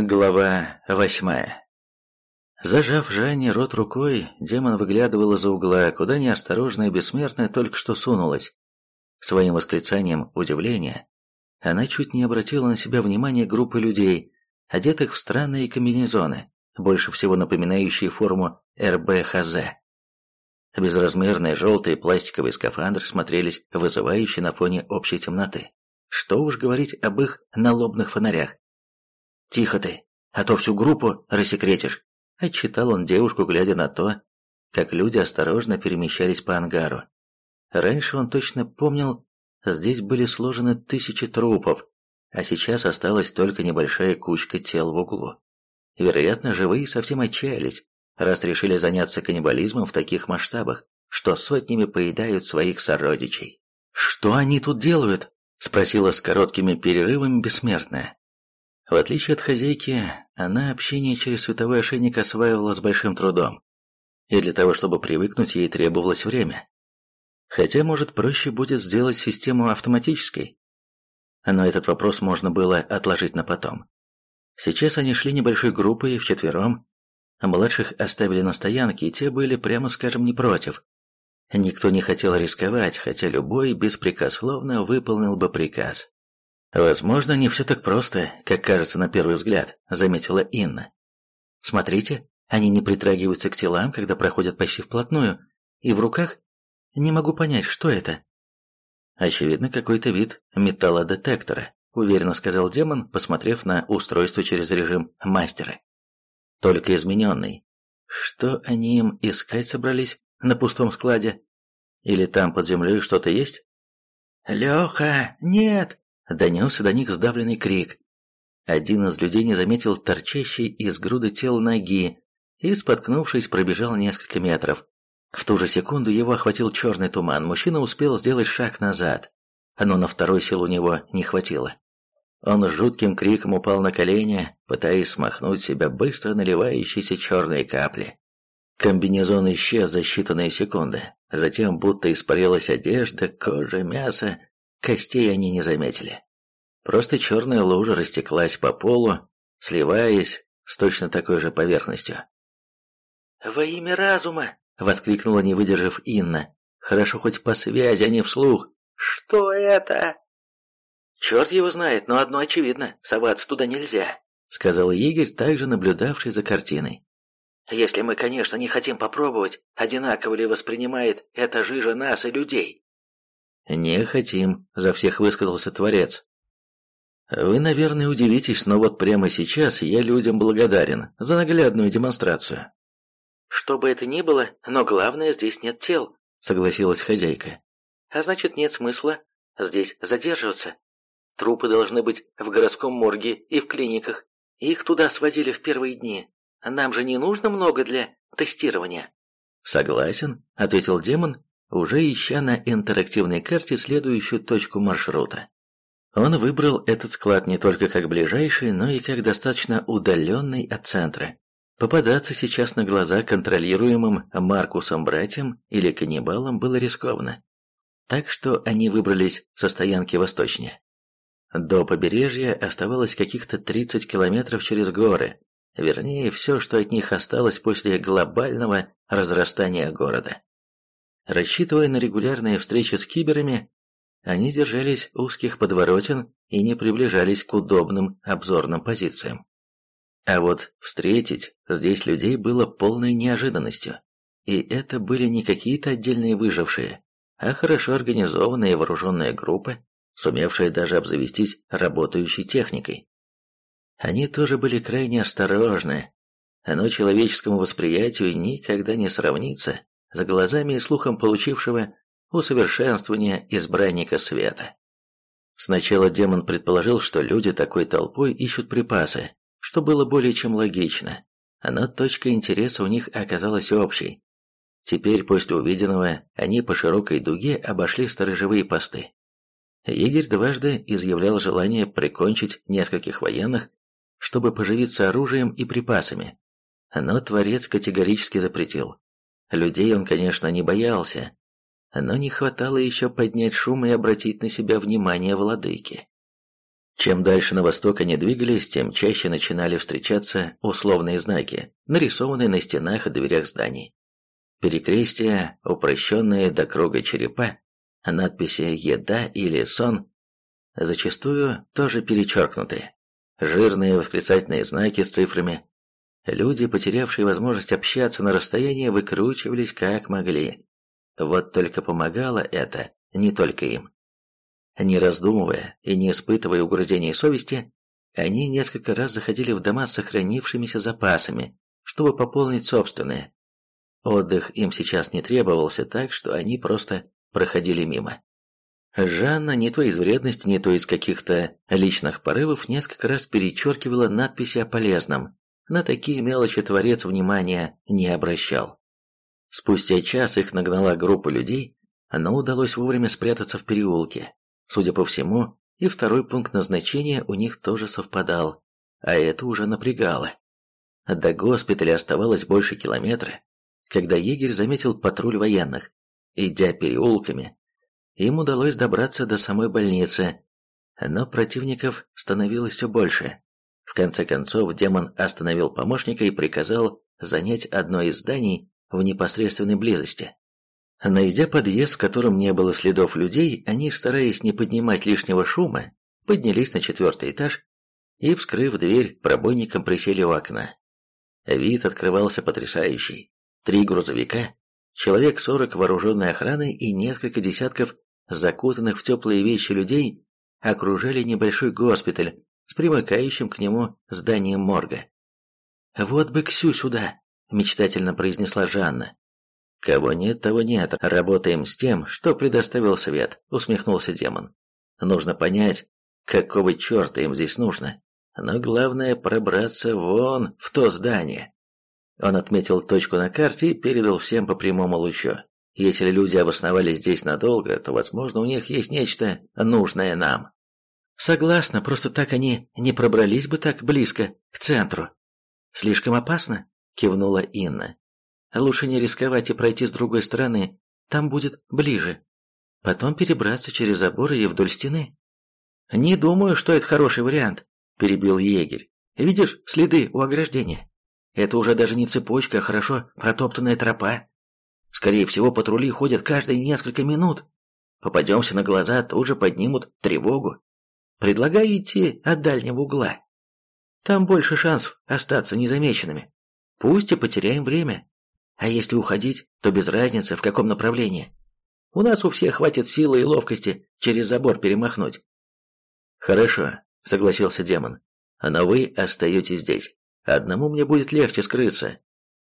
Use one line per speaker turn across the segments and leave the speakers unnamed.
Глава восьмая Зажав Жанне рот рукой, демон выглядывал из-за угла, куда неосторожная бессмертная только что сунулась. Своим восклицанием удивления она чуть не обратила на себя внимание группы людей, одетых в странные комбинезоны, больше всего напоминающие форму РБХЗ. Безразмерные желтые пластиковые скафандры смотрелись вызывающе на фоне общей темноты. Что уж говорить об их налобных фонарях. «Тихо ты, а то всю группу рассекретишь», — отчитал он девушку, глядя на то, как люди осторожно перемещались по ангару. Раньше он точно помнил, здесь были сложены тысячи трупов, а сейчас осталась только небольшая кучка тел в углу. Вероятно, живые совсем отчаялись, раз решили заняться каннибализмом в таких масштабах, что сотнями поедают своих сородичей. «Что они тут делают?» — спросила с короткими перерывами бессмертная. В отличие от хозяйки, она общение через световой ошейник осваивала с большим трудом. И для того, чтобы привыкнуть, ей требовалось время. Хотя, может, проще будет сделать систему автоматической. Но этот вопрос можно было отложить на потом. Сейчас они шли небольшой группой, вчетвером. Младших оставили на стоянке, и те были, прямо скажем, не против. Никто не хотел рисковать, хотя любой беспрекословно выполнил бы приказ. «Возможно, не все так просто, как кажется на первый взгляд», — заметила Инна. «Смотрите, они не притрагиваются к телам, когда проходят почти вплотную, и в руках не могу понять, что это». «Очевидно, какой-то вид металлодетектора», — уверенно сказал демон, посмотрев на устройство через режим мастера. «Только измененный. Что они им искать собрались на пустом складе? Или там под землей что-то есть?» «Леха, нет!» Донесся до них сдавленный крик. Один из людей не заметил торчащей из груды тел ноги и, споткнувшись, пробежал несколько метров. В ту же секунду его охватил черный туман. Мужчина успел сделать шаг назад, но на второй сил у него не хватило. Он с жутким криком упал на колени, пытаясь смахнуть себя быстро наливающиеся черные капли. Комбинезон исчез за считанные секунды. Затем будто испарилась одежда, кожа, мясо, Костей они не заметили. Просто черная лужа растеклась по полу, сливаясь с точно такой же поверхностью. «Во имя разума!» — воскликнула, не выдержав Инна. «Хорошо хоть по связи, а не вслух». «Что это?» «Черт его знает, но одно очевидно, соваться туда нельзя», — сказал егерь, также наблюдавший за картиной. «Если мы, конечно, не хотим попробовать, одинаково ли воспринимает эта жижа нас и людей». «Не хотим», — за всех высказался Творец. «Вы, наверное, удивитесь, но вот прямо сейчас я людям благодарен за наглядную демонстрацию». «Что бы это ни было, но главное, здесь нет тел», — согласилась хозяйка. «А значит, нет смысла здесь задерживаться. Трупы должны быть в городском морге и в клиниках. Их туда свозили в первые дни. Нам же не нужно много для тестирования». «Согласен», — ответил демон уже ища на интерактивной карте следующую точку маршрута. Он выбрал этот склад не только как ближайший, но и как достаточно удаленный от центра. Попадаться сейчас на глаза контролируемым Маркусом братьям или каннибалам было рискованно. Так что они выбрались со стоянки восточнее. До побережья оставалось каких-то 30 километров через горы, вернее, все, что от них осталось после глобального разрастания города. Рассчитывая на регулярные встречи с киберами, они держались узких подворотен и не приближались к удобным обзорным позициям. А вот встретить здесь людей было полной неожиданностью. И это были не какие-то отдельные выжившие, а хорошо организованные вооруженные группы, сумевшие даже обзавестись работающей техникой. Они тоже были крайне осторожны, но человеческому восприятию никогда не сравнится за глазами и слухом получившего усовершенствование избранника света. Сначала демон предположил, что люди такой толпой ищут припасы, что было более чем логично, но точка интереса у них оказалась общей. Теперь, после увиденного, они по широкой дуге обошли сторожевые посты. Егерь дважды изъявлял желание прикончить нескольких военных, чтобы поживиться оружием и припасами, но Творец категорически запретил. Людей он, конечно, не боялся, но не хватало еще поднять шум и обратить на себя внимание владыки. Чем дальше на восток они двигались, тем чаще начинали встречаться условные знаки, нарисованные на стенах и дверях зданий. Перекрестия, упрощенные до круга черепа, надписи «Еда» или «Сон», зачастую тоже перечеркнутые, жирные восклицательные знаки с цифрами. Люди, потерявшие возможность общаться на расстоянии, выкручивались как могли. Вот только помогало это не только им. Не раздумывая и не испытывая угрызений совести, они несколько раз заходили в дома с сохранившимися запасами, чтобы пополнить собственные. Отдых им сейчас не требовался, так что они просто проходили мимо. Жанна не то из вредности, не то из каких-то личных порывов несколько раз перечеркивала надписи о полезном. На такие мелочи творец внимания не обращал. Спустя час их нагнала группа людей, но удалось вовремя спрятаться в переулке. Судя по всему, и второй пункт назначения у них тоже совпадал, а это уже напрягало. До госпиталя оставалось больше километра, когда егерь заметил патруль военных. Идя переулками, им удалось добраться до самой больницы, но противников становилось все больше. В конце концов, демон остановил помощника и приказал занять одно из зданий в непосредственной близости. Найдя подъезд, в котором не было следов людей, они, стараясь не поднимать лишнего шума, поднялись на четвертый этаж и, вскрыв дверь, пробойником присели у окна. Вид открывался потрясающий. Три грузовика, человек сорок вооруженной охраны и несколько десятков закутанных в теплые вещи людей окружали небольшой госпиталь с примыкающим к нему зданием морга. «Вот бы Ксю сюда!» – мечтательно произнесла Жанна. «Кого нет, того нет. Работаем с тем, что предоставил свет», — усмехнулся демон. «Нужно понять, какого черта им здесь нужно. Но главное пробраться вон в то здание». Он отметил точку на карте и передал всем по прямому лучу. Если люди обосновались здесь надолго, то, возможно, у них есть нечто нужное нам. Согласна, просто так они не пробрались бы так близко к центру. Слишком опасно, кивнула Инна. Лучше не рисковать и пройти с другой стороны, там будет ближе. Потом перебраться через заборы и вдоль стены. Не думаю, что это хороший вариант, перебил егерь. Видишь следы у ограждения? Это уже даже не цепочка, а хорошо протоптанная тропа. Скорее всего, патрули ходят каждые несколько минут. Попадемся на глаза, тут же поднимут тревогу. Предлагаю идти от дальнего угла. Там больше шансов остаться незамеченными. Пусть и потеряем время. А если уходить, то без разницы, в каком направлении. У нас у всех хватит силы и ловкости через забор перемахнуть. Хорошо, согласился демон. Но вы остаетесь здесь. Одному мне будет легче скрыться.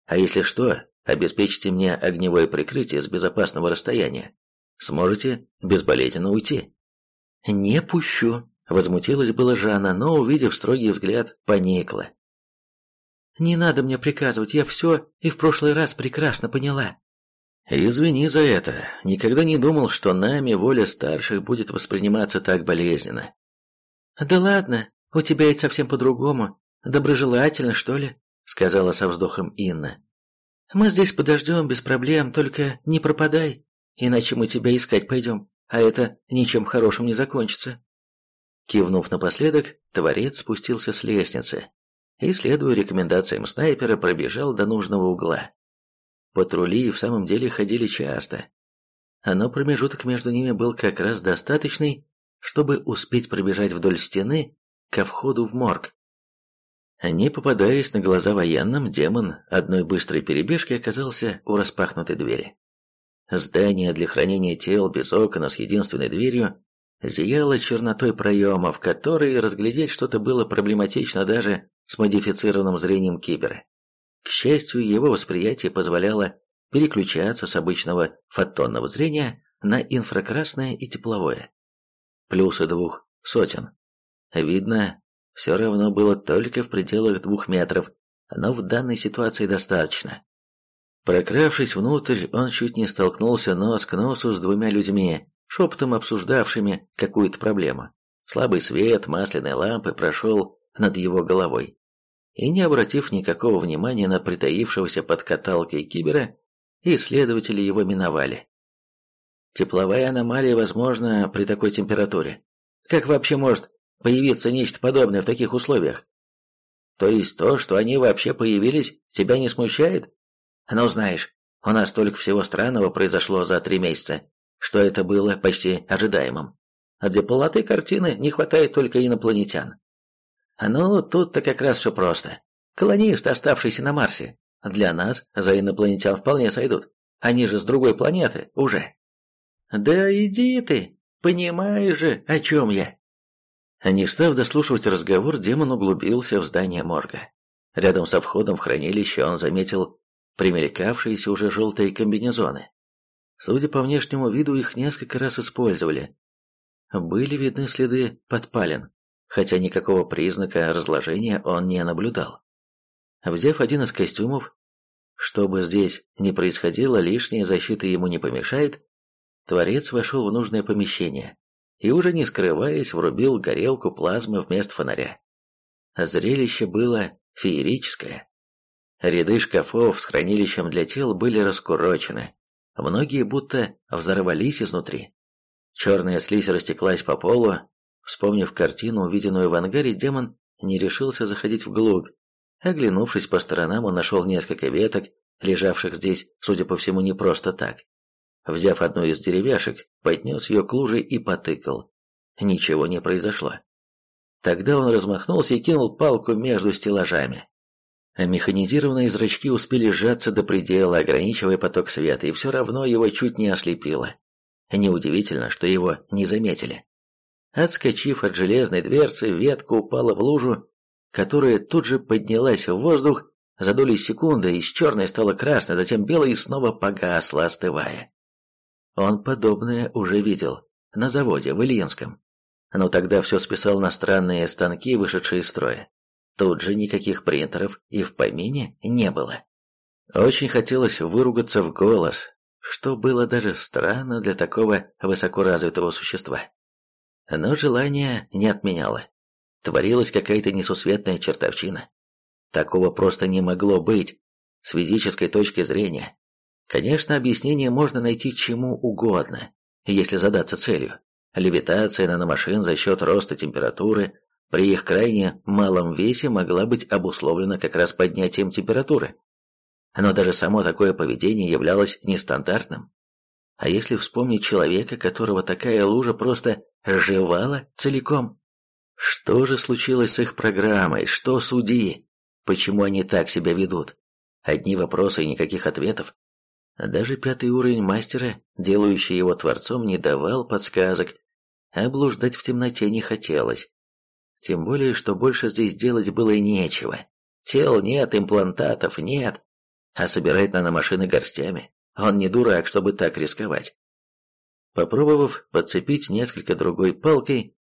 А если что, обеспечите мне огневое прикрытие с безопасного расстояния. Сможете безболезненно уйти. Не пущу, возмутилась была Жанна, но, увидев строгий взгляд, поникла. Не надо мне приказывать, я все и в прошлый раз прекрасно поняла. Извини за это. Никогда не думал, что нами воля старших будет восприниматься так болезненно. Да ладно, у тебя это совсем по-другому. Доброжелательно, что ли? Сказала со вздохом Инна. Мы здесь подождем без проблем, только не пропадай, иначе мы тебя искать пойдем, а это ничем хорошим не закончится. Кивнув напоследок, творец спустился с лестницы, и, следуя рекомендациям снайпера, пробежал до нужного угла. Патрули в самом деле ходили часто, но промежуток между ними был как раз достаточный, чтобы успеть пробежать вдоль стены ко входу в морг. Не попадаясь на глаза военным, демон одной быстрой перебежки оказался у распахнутой двери. Здание для хранения тел без окон с единственной дверью зияло чернотой проема, в которой разглядеть что-то было проблематично даже с модифицированным зрением кибера. К счастью, его восприятие позволяло переключаться с обычного фотонного зрения на инфракрасное и тепловое. Плюсы двух сотен. Видно, все равно было только в пределах двух метров, но в данной ситуации достаточно. Прокравшись внутрь, он чуть не столкнулся нос к носу с двумя людьми, шепотом обсуждавшими какую-то проблему. Слабый свет масляной лампы прошел над его головой. И не обратив никакого внимания на притаившегося под каталкой кибера, исследователи его миновали. Тепловая аномалия возможна при такой температуре. Как вообще может появиться нечто подобное в таких условиях? То есть то, что они вообще появились, тебя не смущает? Ну, знаешь, у нас столько всего странного произошло за три месяца, что это было почти ожидаемым. А для полноты картины не хватает только инопланетян. Ну, тут-то как раз все просто. Колонисты, оставшиеся на Марсе, для нас за инопланетян вполне сойдут. Они же с другой планеты уже. Да иди ты, понимаешь же, о чем я. Не став дослушивать разговор, демон углубился в здание морга. Рядом со входом в хранилище он заметил примелькавшиеся уже желтые комбинезоны. Судя по внешнему виду, их несколько раз использовали. Были видны следы подпалин, хотя никакого признака разложения он не наблюдал. Взяв один из костюмов, что бы здесь ни происходило, лишняя защита ему не помешает, Творец вошел в нужное помещение и, уже не скрываясь, врубил горелку плазмы вместо фонаря. Зрелище было феерическое. Ряды шкафов с хранилищем для тел были раскурочены, многие будто взорвались изнутри. Черная слизь растеклась по полу. Вспомнив картину, увиденную в ангаре, демон не решился заходить вглубь. Оглянувшись по сторонам, он нашел несколько веток, лежавших здесь, судя по всему, не просто так. Взяв одну из деревяшек, поднес ее к луже и потыкал. Ничего не произошло. Тогда он размахнулся и кинул палку между стеллажами. Механизированные зрачки успели сжаться до предела, ограничивая поток света, и все равно его чуть не ослепило. Неудивительно, что его не заметили. Отскочив от железной дверцы, ветка упала в лужу, которая тут же поднялась в воздух, за доли секунды из черной стала красной, затем белой и снова погасла, остывая. Он подобное уже видел на заводе в Ильинском. Но тогда все списал на странные станки, вышедшие из строя. Тут же никаких принтеров и в помине не было. Очень хотелось выругаться в голос, что было даже странно для такого высокоразвитого существа. Но желание не отменяло. Творилась какая-то несусветная чертовщина. Такого просто не могло быть с физической точки зрения. Конечно, объяснение можно найти чему угодно, если задаться целью. Левитация наномашин за счет роста температуры при их крайне малом весе могла быть обусловлена как раз поднятием температуры. Но даже само такое поведение являлось нестандартным. А если вспомнить человека, которого такая лужа просто сживала целиком? Что же случилось с их программой? Что суди? Почему они так себя ведут? Одни вопросы и никаких ответов. Даже пятый уровень мастера, делающий его творцом, не давал подсказок, а блуждать в темноте не хотелось. Тем более, что больше здесь делать было нечего. Тел нет, имплантатов нет, а собирать наномашины горстями. Он не дурак, чтобы так рисковать. Попробовав подцепить несколько другой палкой,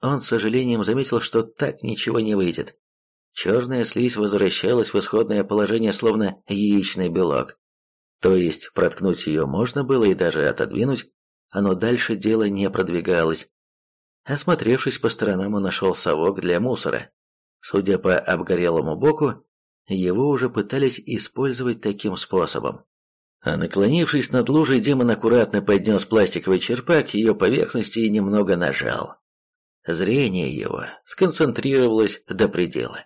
он с сожалением заметил, что так ничего не выйдет. Черная слизь возвращалась в исходное положение, словно яичный белок. То есть проткнуть ее можно было и даже отодвинуть, но дальше дело не продвигалось. Осмотревшись по сторонам, он нашел совок для мусора. Судя по обгорелому боку, его уже пытались использовать таким способом. А наклонившись над лужей, демон аккуратно поднес пластиковый черпак к ее поверхности и немного нажал. Зрение его сконцентрировалось до предела.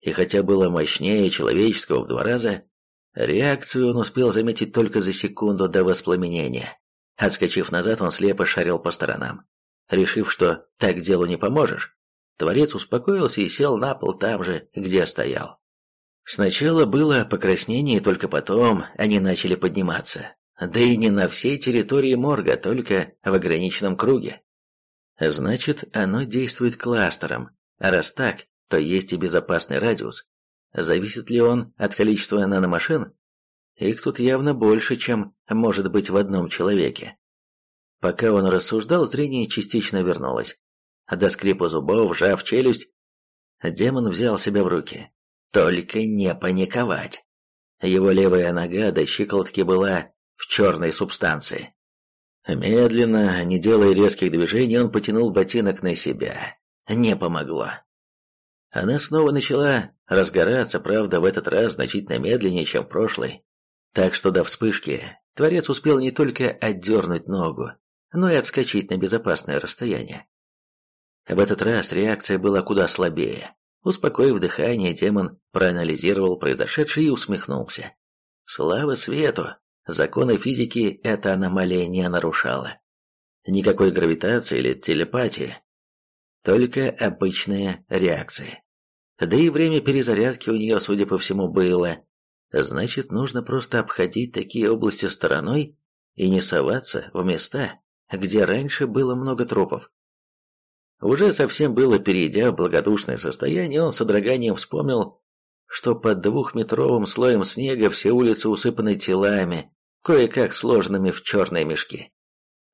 И хотя было мощнее человеческого в два раза, Реакцию он успел заметить только за секунду до воспламенения. Отскочив назад, он слепо шарил по сторонам. Решив, что так делу не поможешь, Творец успокоился и сел на пол там же, где стоял. Сначала было покраснение, только потом они начали подниматься. Да и не на всей территории морга, только в ограниченном круге. Значит, оно действует кластером, а раз так, то есть и безопасный радиус. Зависит ли он от количества наномашин? Их тут явно больше, чем может быть в одном человеке. Пока он рассуждал, зрение частично вернулось. До скрипа зубов, сжав челюсть, демон взял себя в руки. Только не паниковать. Его левая нога до щиколотки была в черной субстанции. Медленно, не делая резких движений, он потянул ботинок на себя. Не помогло. Она снова начала разгораться, правда, в этот раз значительно медленнее, чем в прошлый. Так что до вспышки Творец успел не только отдернуть ногу, но и отскочить на безопасное расстояние. В этот раз реакция была куда слабее. Успокоив дыхание, демон проанализировал произошедшее и усмехнулся. Слава свету! Законы физики эта аномалия не нарушала. Никакой гравитации или телепатии. Только обычные реакции. Да и время перезарядки у нее, судя по всему, было. Значит, нужно просто обходить такие области стороной и не соваться в места, где раньше было много трупов. Уже совсем было перейдя в благодушное состояние, он с содроганием вспомнил, что под двухметровым слоем снега все улицы усыпаны телами, кое-как сложенными в черные мешки.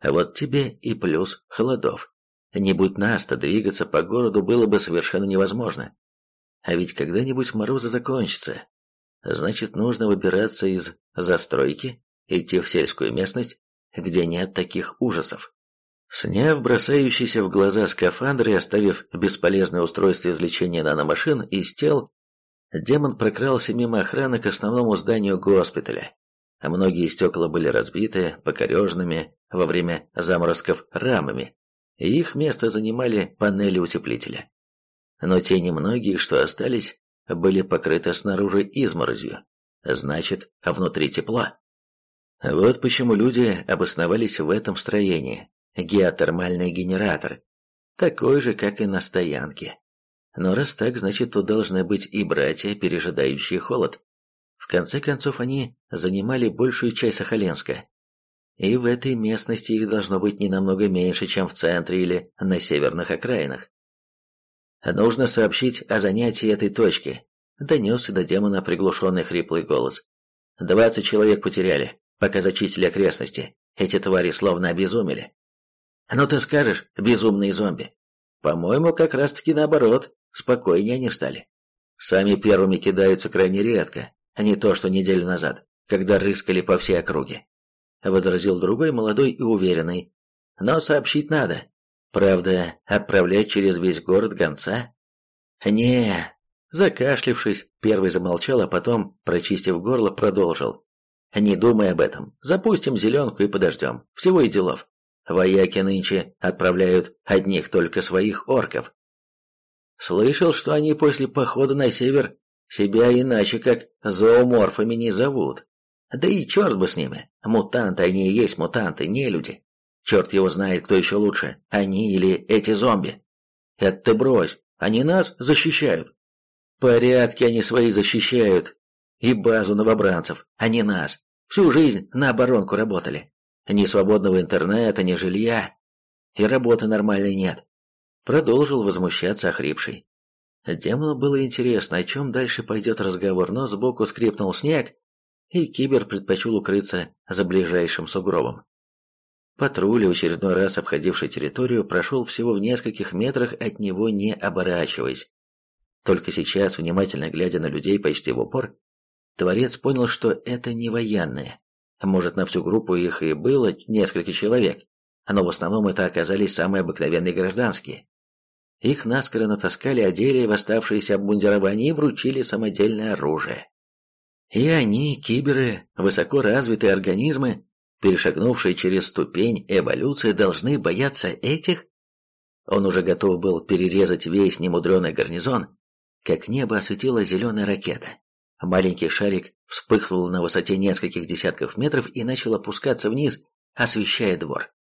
А вот тебе и плюс холодов. Не будь нас-то, двигаться по городу было бы совершенно невозможно. А ведь когда-нибудь морозы закончатся. Значит, нужно выбираться из застройки, идти в сельскую местность, где нет таких ужасов. Сняв бросающийся в глаза скафандр и оставив бесполезное устройство извлечения наномашин из тел, демон прокрался мимо охраны к основному зданию госпиталя. А многие стекла были разбиты покореженными во время заморозков рамами, и их место занимали панели утеплителя. Но те немногие, что остались, были покрыты снаружи изморозью, значит, внутри тепло. Вот почему люди обосновались в этом строении, геотермальный генератор, такой же, как и на стоянке. Но раз так, значит, тут должны быть и братья, пережидающие холод. В конце концов, они занимали большую часть Сахалинска. И в этой местности их должно быть не намного меньше, чем в центре или на северных окраинах. «Нужно сообщить о занятии этой точки», — донесся до демона приглушенный хриплый голос. «Двадцать человек потеряли, пока зачистили окрестности. Эти твари словно обезумели. Ну ты скажешь, безумные зомби. По-моему, как раз-таки наоборот, спокойнее они стали. Сами первыми кидаются крайне редко, а не то, что неделю назад, когда рыскали по всей округе. Возразил другой, молодой и уверенный. Но сообщить надо. Правда, отправлять через весь город гонца? Не, закашлившись, первый замолчал, а потом, прочистив горло, продолжил. Не думай об этом. Запустим зеленку и подождем. Всего и делов. Вояки нынче отправляют одних только своих орков. Слышал, что они после похода на север себя иначе как зооморфами не зовут. Да и черт бы с ними. Мутанты они и есть мутанты, не люди. Черт его знает, кто еще лучше, они или эти зомби. Это брось, они нас защищают. Порядки они свои защищают. И базу новобранцев, а не нас. Всю жизнь на оборонку работали. Ни свободного интернета, ни жилья. И работы нормальной нет. Продолжил возмущаться охрипший. Демону было интересно, о чем дальше пойдет разговор, но сбоку скрипнул снег, и кибер предпочел укрыться за ближайшим сугробом. Патруль, в очередной раз обходивший территорию, прошел всего в нескольких метрах от него, не оборачиваясь. Только сейчас, внимательно глядя на людей почти в упор, Творец понял, что это не военные. Может, на всю группу их и было несколько человек, но в основном это оказались самые обыкновенные гражданские. Их наскоро натаскали, одели в оставшиеся обмундирование и вручили самодельное оружие. И они, киберы, высоко развитые организмы, перешагнувшие через ступень эволюции, должны бояться этих? Он уже готов был перерезать весь немудреный гарнизон, как небо осветила зеленая ракета. Маленький шарик вспыхнул на высоте нескольких десятков метров и начал опускаться вниз, освещая двор.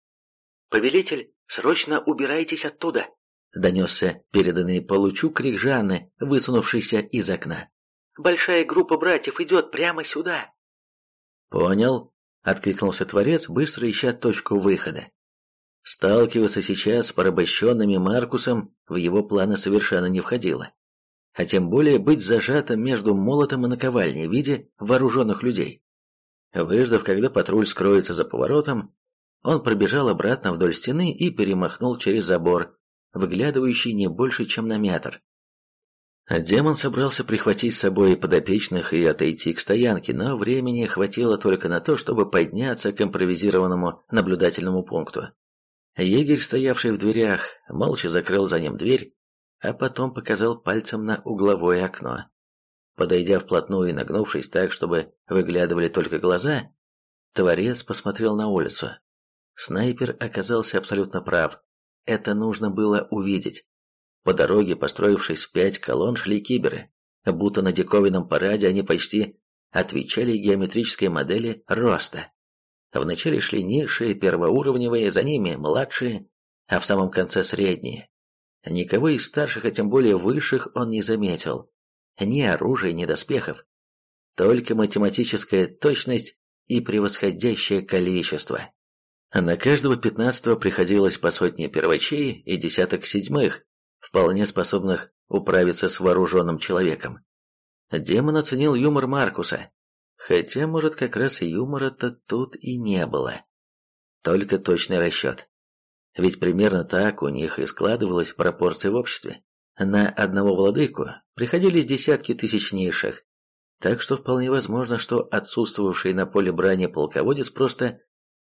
«Повелитель, срочно убирайтесь оттуда!» Донесся переданный по лучу крик Жанны, высунувшейся из окна. «Большая группа братьев идет прямо сюда!» «Понял», — откликнулся Творец, быстро ища точку выхода. Сталкиваться сейчас с порабощенными Маркусом в его планы совершенно не входило а тем более быть зажатым между молотом и наковальней в виде вооруженных людей. Выждав, когда патруль скроется за поворотом, он пробежал обратно вдоль стены и перемахнул через забор, выглядывающий не больше, чем на метр. Демон собрался прихватить с собой подопечных и отойти к стоянке, но времени хватило только на то, чтобы подняться к импровизированному наблюдательному пункту. Егерь, стоявший в дверях, молча закрыл за ним дверь а потом показал пальцем на угловое окно. Подойдя вплотную и нагнувшись так, чтобы выглядывали только глаза, Творец посмотрел на улицу. Снайпер оказался абсолютно прав. это нужно было увидеть. По дороге, построившись в пять колонн, шли киберы. Будто на диковинном параде они почти отвечали геометрической модели роста. Вначале шли низшие, первоуровневые, за ними младшие, а в самом конце средние. Никого из старших, а тем более высших, он не заметил. Ни оружия, ни доспехов. Только математическая точность и превосходящее количество. На каждого пятнадцатого приходилось по сотне первачей и десяток седьмых, вполне способных управиться с вооруженным человеком. Демон оценил юмор Маркуса, хотя, может, как раз юмора-то тут и не было. Только точный расчет. Ведь примерно так у них и складывалась пропорция в обществе. На одного владыку приходились десятки тысяч низших, так что вполне возможно, что отсутствовавший на поле брани полководец просто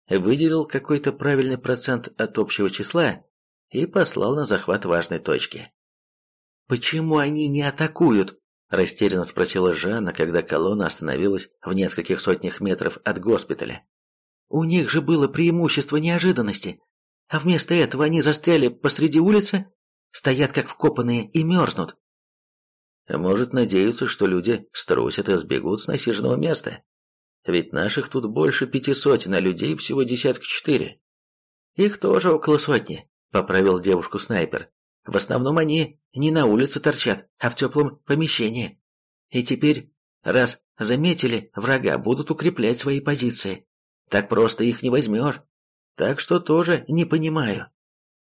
выделил какой-то правильный процент от общего числа и послал на захват важной точки. «Почему они не атакуют?» – растерянно спросила Жанна, когда колонна остановилась в нескольких сотнях метров от госпиталя. «У них же было преимущество неожиданности, а вместо этого они застряли посреди улицы, стоят как вкопанные и мерзнут». «Может, надеются, что люди струсят и сбегут с насиженного места. Ведь наших тут больше пяти сотен, а людей всего десятка четыре». «Их тоже около сотни», – поправил девушку снайпер. В основном они не на улице торчат, а в теплом помещении. И теперь, раз заметили врага, будут укреплять свои позиции. Так просто их не возьмешь. Так что тоже не понимаю.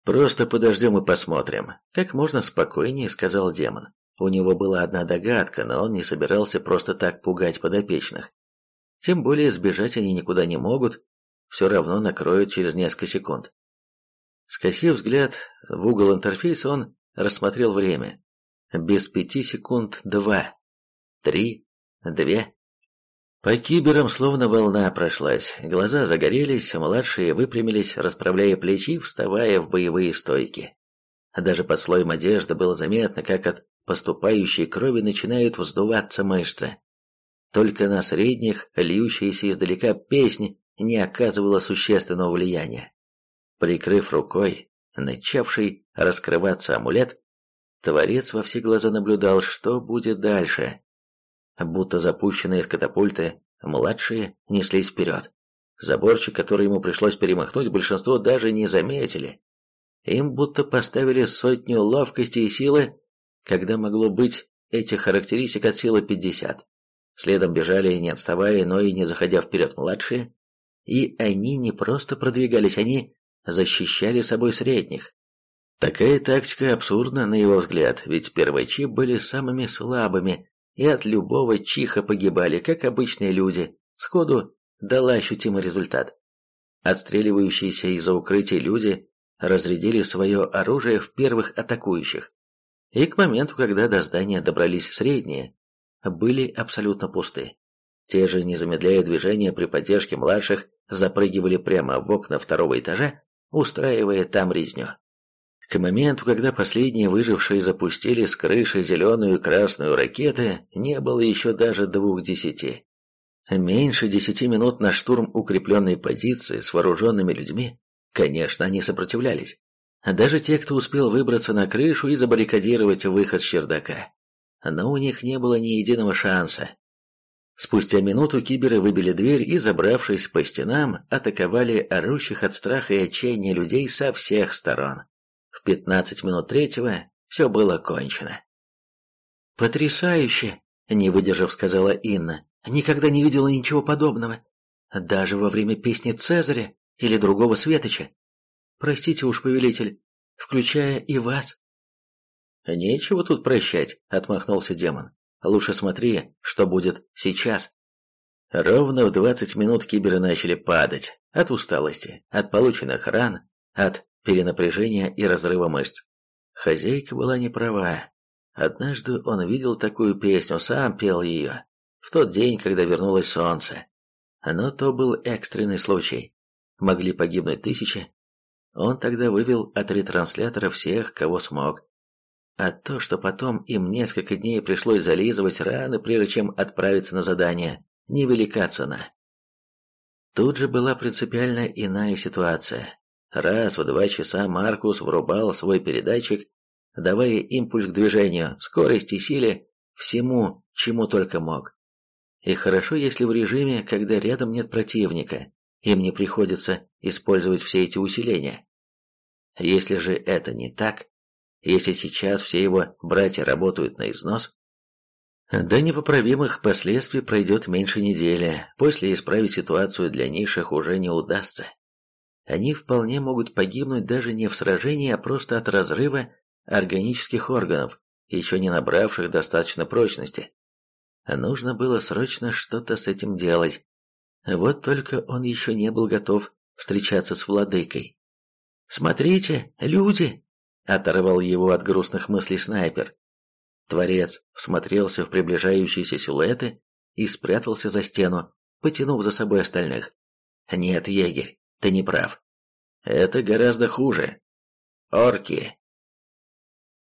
Просто подождем и посмотрим. Как можно спокойнее, сказал демон. У него была одна догадка, но он не собирался просто так пугать подопечных. Тем более сбежать они никуда не могут, все равно накроют через несколько секунд. Скосив взгляд в угол интерфейса, он рассмотрел время. Без пяти секунд два. Три. Две. По киберам словно волна прошлась, глаза загорелись, младшие выпрямились, расправляя плечи, вставая в боевые стойки. Даже под слоем одежды было заметно, как от поступающей крови начинают вздуваться мышцы. Только на средних, льющаяся издалека песнь не оказывала существенного влияния. Прикрыв рукой начавший раскрываться амулет, Творец во все глаза наблюдал, что будет дальше. Будто запущенные из катапульты, младшие неслись вперед. Заборчик, который ему пришлось перемахнуть, большинство даже не заметили. Им будто поставили сотню ловкости и силы, когда могло быть этих характеристик от силы 50. Следом бежали, не отставая, но и не заходя вперед младшие. И они не просто продвигались, они защищали собой средних. Такая тактика абсурдна, на его взгляд, ведь первачи были самыми слабыми и от любого чиха погибали, как обычные люди, сходу дала ощутимый результат. Отстреливающиеся из-за укрытий люди разрядили свое оружие в первых атакующих, и к моменту, когда до здания добрались средние, были абсолютно пусты. Те же, не замедляя движения при поддержке младших, запрыгивали прямо в окна второго этажа устраивая там резню. К моменту, когда последние выжившие запустили с крыши зеленую и красную ракеты, не было еще даже двух десяти. Меньше десяти минут на штурм укрепленной позиции с вооруженными людьми, конечно, они сопротивлялись. Даже те, кто успел выбраться на крышу и забаррикадировать выход с чердака. Но у них не было ни единого шанса. Спустя минуту киберы выбили дверь и, забравшись по стенам, атаковали орущих от страха и отчаяния людей со всех сторон. В 15 минут третьего все было кончено. «Потрясающе!» – не выдержав, сказала Инна. «Никогда не видела ничего подобного. Даже во время песни Цезаря или другого светоча. Простите уж, повелитель, включая и вас». «Нечего тут прощать», – отмахнулся демон. Лучше смотри, что будет сейчас. Ровно в 20 минут киберы начали падать. От усталости, от полученных ран, от перенапряжения и разрыва мышц. Хозяйка была не права. Однажды он видел такую песню, сам пел ее. В тот день, когда вернулось солнце. Но то был экстренный случай. Могли погибнуть тысячи. Он тогда вывел от ретранслятора всех, кого смог. А то, что потом им несколько дней пришлось зализывать раны, прежде чем отправиться на задание, невелика цена. Тут же была принципиально иная ситуация. Раз в два часа Маркус врубал свой передатчик, давая импульс к движению, скорости, силе, всему, чему только мог. И хорошо, если в режиме, когда рядом нет противника, им не приходится использовать все эти усиления. Если же это не так, если сейчас все его братья работают на износ, до непоправимых последствий пройдет меньше недели, после исправить ситуацию для низших уже не удастся. Они вполне могут погибнуть даже не в сражении, а просто от разрыва органических органов, еще не набравших достаточно прочности. Нужно было срочно что-то с этим делать. Вот только он еще не был готов встречаться с владыкой. «Смотрите, люди!» — оторвал его от грустных мыслей снайпер. Творец всмотрелся в приближающиеся силуэты и спрятался за стену, потянув за собой остальных. «Нет, егерь, ты не прав. Это гораздо хуже. Орки